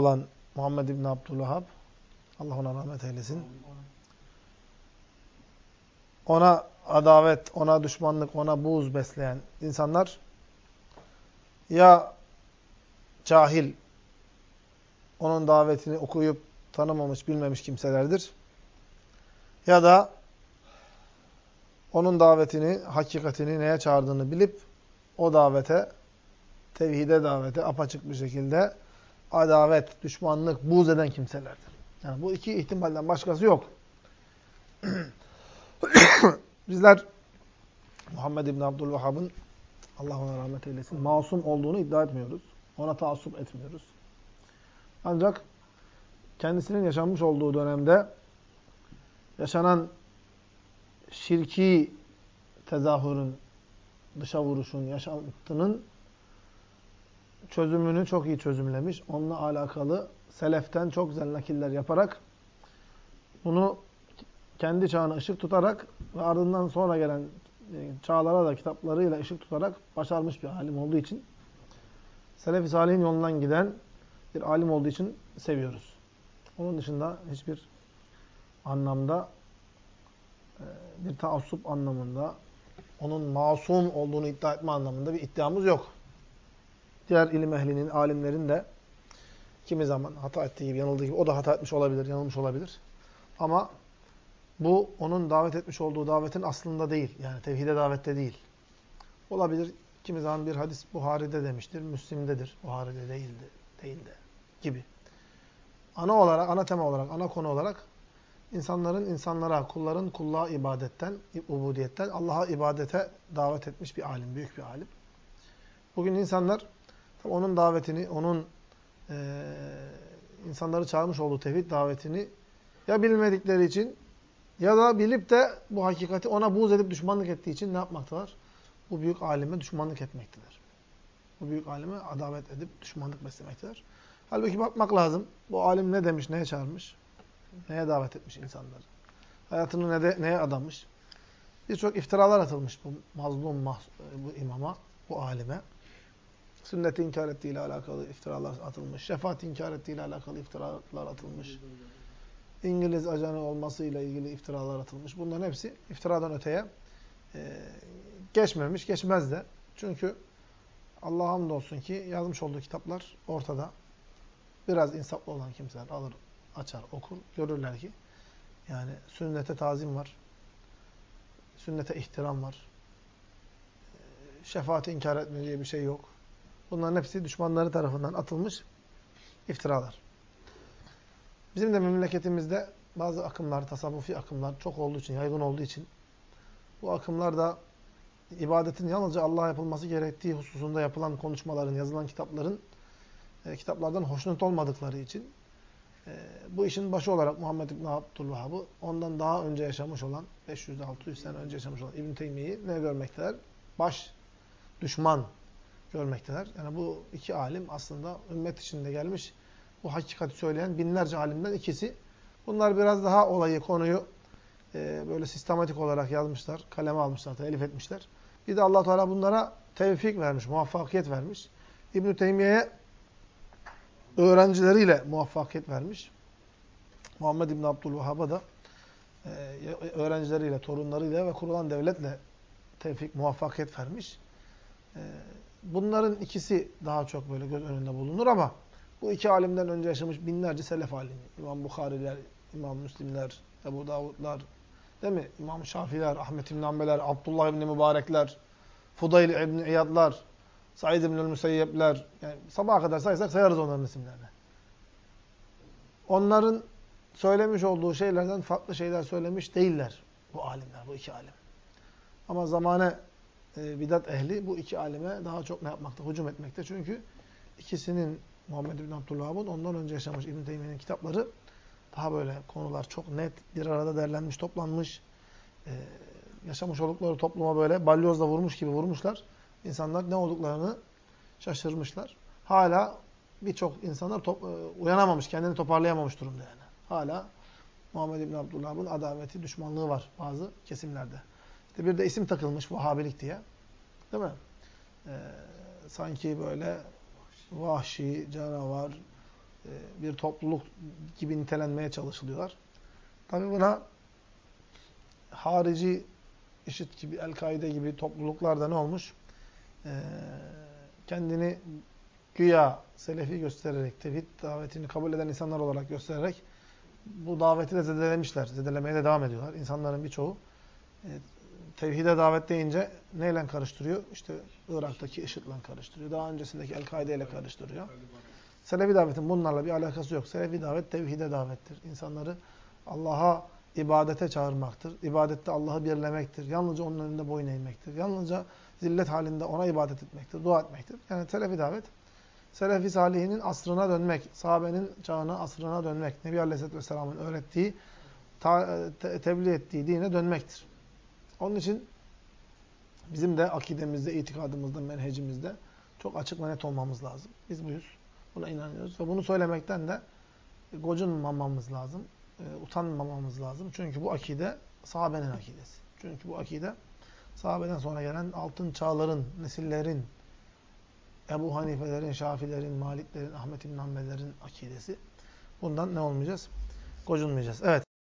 olan Muhammed İbni Abdülvahhab, Allah ona rahmet eylesin. Ona adavet, ona düşmanlık, ona buğz besleyen insanlar ya cahil, onun davetini okuyup tanımamış, bilmemiş kimselerdir. Ya da onun davetini, hakikatini neye çağırdığını bilip o davete, tevhide davete apaçık bir şekilde adavet, düşmanlık, buğz eden kimselerdir. Yani bu iki ihtimalden başkası yok. Bizler Muhammed İbni Abdülvahhab'ın Allah ona rahmet eylesin masum olduğunu iddia etmiyoruz. Ona taassup etmiyoruz. Ancak kendisinin yaşanmış olduğu dönemde yaşanan şirki tezahürün, dışa vuruşun, yaşantının çözümünü çok iyi çözümlemiş. Onunla alakalı seleften çok güzel nakiller yaparak bunu kendi çağına ışık tutarak ve ardından sonra gelen e, çağlara da kitaplarıyla ışık tutarak başarmış bir alim olduğu için Selefi Salih'in yolundan giden bir alim olduğu için seviyoruz. Onun dışında hiçbir anlamda e, bir taassup anlamında onun masum olduğunu iddia etme anlamında bir iddiamız yok. Diğer ilim ehlinin, alimlerin de kimi zaman hata ettiği gibi, yanıldığı gibi o da hata etmiş olabilir, yanılmış olabilir. Ama bu onun davet etmiş olduğu davetin aslında değil. Yani tevhide davette değil. Olabilir. Kimi zaman bir hadis Buhari'de demiştir, Müslim'dedir. Buhari'de değildi, değildi gibi. Ana olarak, ana tema olarak, ana konu olarak insanların insanlara, kulların kulluğa ibadetten, ubudiyetten Allah'a ibadete davet etmiş bir alim, büyük bir alim. Bugün insanlar onun davetini, onun e, insanları çağırmış olduğu tevhid davetini ya bilmedikleri için ya da bilip de bu hakikati ona buğz edip düşmanlık ettiği için ne yapmaktalar? Bu büyük alime düşmanlık etmektedir. Bu büyük alime adavet edip düşmanlık beslemektedir. Halbuki bakmak lazım. Bu alim ne demiş, neye çağırmış? Neye davet etmiş insanları? Hayatını ne de, neye adamış? Birçok iftiralar atılmış bu mazlum bu imama, bu alime. Sünneti inkar ettiğiyle alakalı iftiralar atılmış. Şefaat inkar ettiğiyle alakalı iftiralar atılmış. İngiliz ajanı olmasıyla ilgili iftiralar atılmış. Bunların hepsi iftiradan öteye e, geçmemiş, geçmez de. Çünkü Allah'a hamdolsun ki yazmış olduğu kitaplar ortada. Biraz insaflı olan kimseler alır, açar, okur. Görürler ki yani sünnete tazim var. Sünnete ihtiram var. E, şefaati inkar etme diye bir şey yok. Bunların hepsi düşmanları tarafından atılmış iftiralar. Bizim de memleketimizde bazı akımlar, tasavvufi akımlar çok olduğu için, yaygın olduğu için bu akımlar da ibadetin yalnızca Allah'a yapılması gerektiği hususunda yapılan konuşmaların, yazılan kitapların e, kitaplardan hoşnut olmadıkları için e, bu işin başı olarak Muhammed İbn Abdülvahhab'ı ondan daha önce yaşamış olan 500-600 sene önce yaşamış olan İbn Teymiye'yi ne görmekteler? Baş düşman görmekteler. Yani bu iki alim aslında ümmet içinde gelmiş bu hakikati söyleyen binlerce alimden ikisi. Bunlar biraz daha olayı, konuyu e, böyle sistematik olarak yazmışlar, kaleme almışlar, telif etmişler. Bir de allah Teala bunlara tevfik vermiş, muvaffakiyet vermiş. İbn-i Teymiye'ye öğrencileriyle muvaffakiyet vermiş. Muhammed İbn Abdülvahhab'a da e, öğrencileriyle, torunlarıyla ve kurulan devletle tevfik, muvaffakiyet vermiş. E, bunların ikisi daha çok böyle göz önünde bulunur ama bu iki alimden önce yaşamış binlerce selef alimi. İmam Bukhariler, İmam Müslimler, Ebu Davudlar, değil mi? İmam Şafiler, Ahmet İbn Hanbeler, Abdullah İbn Mübarekler, Fudayl İbn İyadlar, Said İbn Müseyyepler. Yani sabaha kadar saysak sayarız onların isimlerini. Onların söylemiş olduğu şeylerden farklı şeyler söylemiş değiller bu alimler, bu iki alim. Ama zamane e, bidat ehli bu iki alime daha çok ne yapmakta? Hücum etmekte. Çünkü ikisinin Muhammed bin Abdülvahab'ın ondan önce yaşamış İbn Teymiye'nin kitapları daha böyle konular çok net bir arada derlenmiş, toplanmış. Ee, yaşamış oldukları topluma böyle balyozla vurmuş gibi vurmuşlar. İnsanlar ne olduklarını şaşırmışlar. Hala birçok insanlar top, e, uyanamamış, kendini toparlayamamış durumda yani. Hala Muhammed bin Abdülvahab'ın adaveti, düşmanlığı var bazı kesimlerde. Bir de isim takılmış Vahabilik diye. Değil mi? Ee, sanki böyle vahşi, canavar, e, bir topluluk gibi nitelenmeye çalışılıyorlar. Tabi buna harici IŞİD gibi, El-Kaide gibi topluluklarda ne olmuş? Ee, kendini güya selefi göstererek, tevhid davetini kabul eden insanlar olarak göstererek bu daveti de zedelemişler. Zedelemeye de devam ediyorlar. İnsanların birçoğu e, tevhide davet deyince neyle karıştırıyor? İşte Irak'taki IŞİD'le karıştırıyor. Daha öncesindeki El-Kaide ile karıştırıyor. Selefi davetin bunlarla bir alakası yok. Selefi davet tevhide davettir. İnsanları Allah'a ibadete çağırmaktır. İbadette Allah'ı birlemektir. Yalnızca onun önünde boyun eğmektir. Yalnızca zillet halinde ona ibadet etmektir, dua etmektir. Yani selefi davet, selefi salihinin asrına dönmek, sahabenin çağına, asrına dönmek, Nebi Aleyhisselatü Vesselam'ın öğrettiği, te tebliğ ettiği dine dönmektir. Onun için bizim de akidemizde, itikadımızda, menhecimizde çok açık ve net olmamız lazım. Biz buyuz. Buna inanıyoruz. Ve bunu söylemekten de gocunmamamız lazım. Utanmamamız lazım. Çünkü bu akide sahabenin akidesi. Çünkü bu akide sahabeden sonra gelen altın çağların, nesillerin, Ebu Hanifelerin, Şafilerin, Maliklerin, Ahmet İbn Hanbellerin akidesi. Bundan ne olmayacağız? Gocunmayacağız. Evet.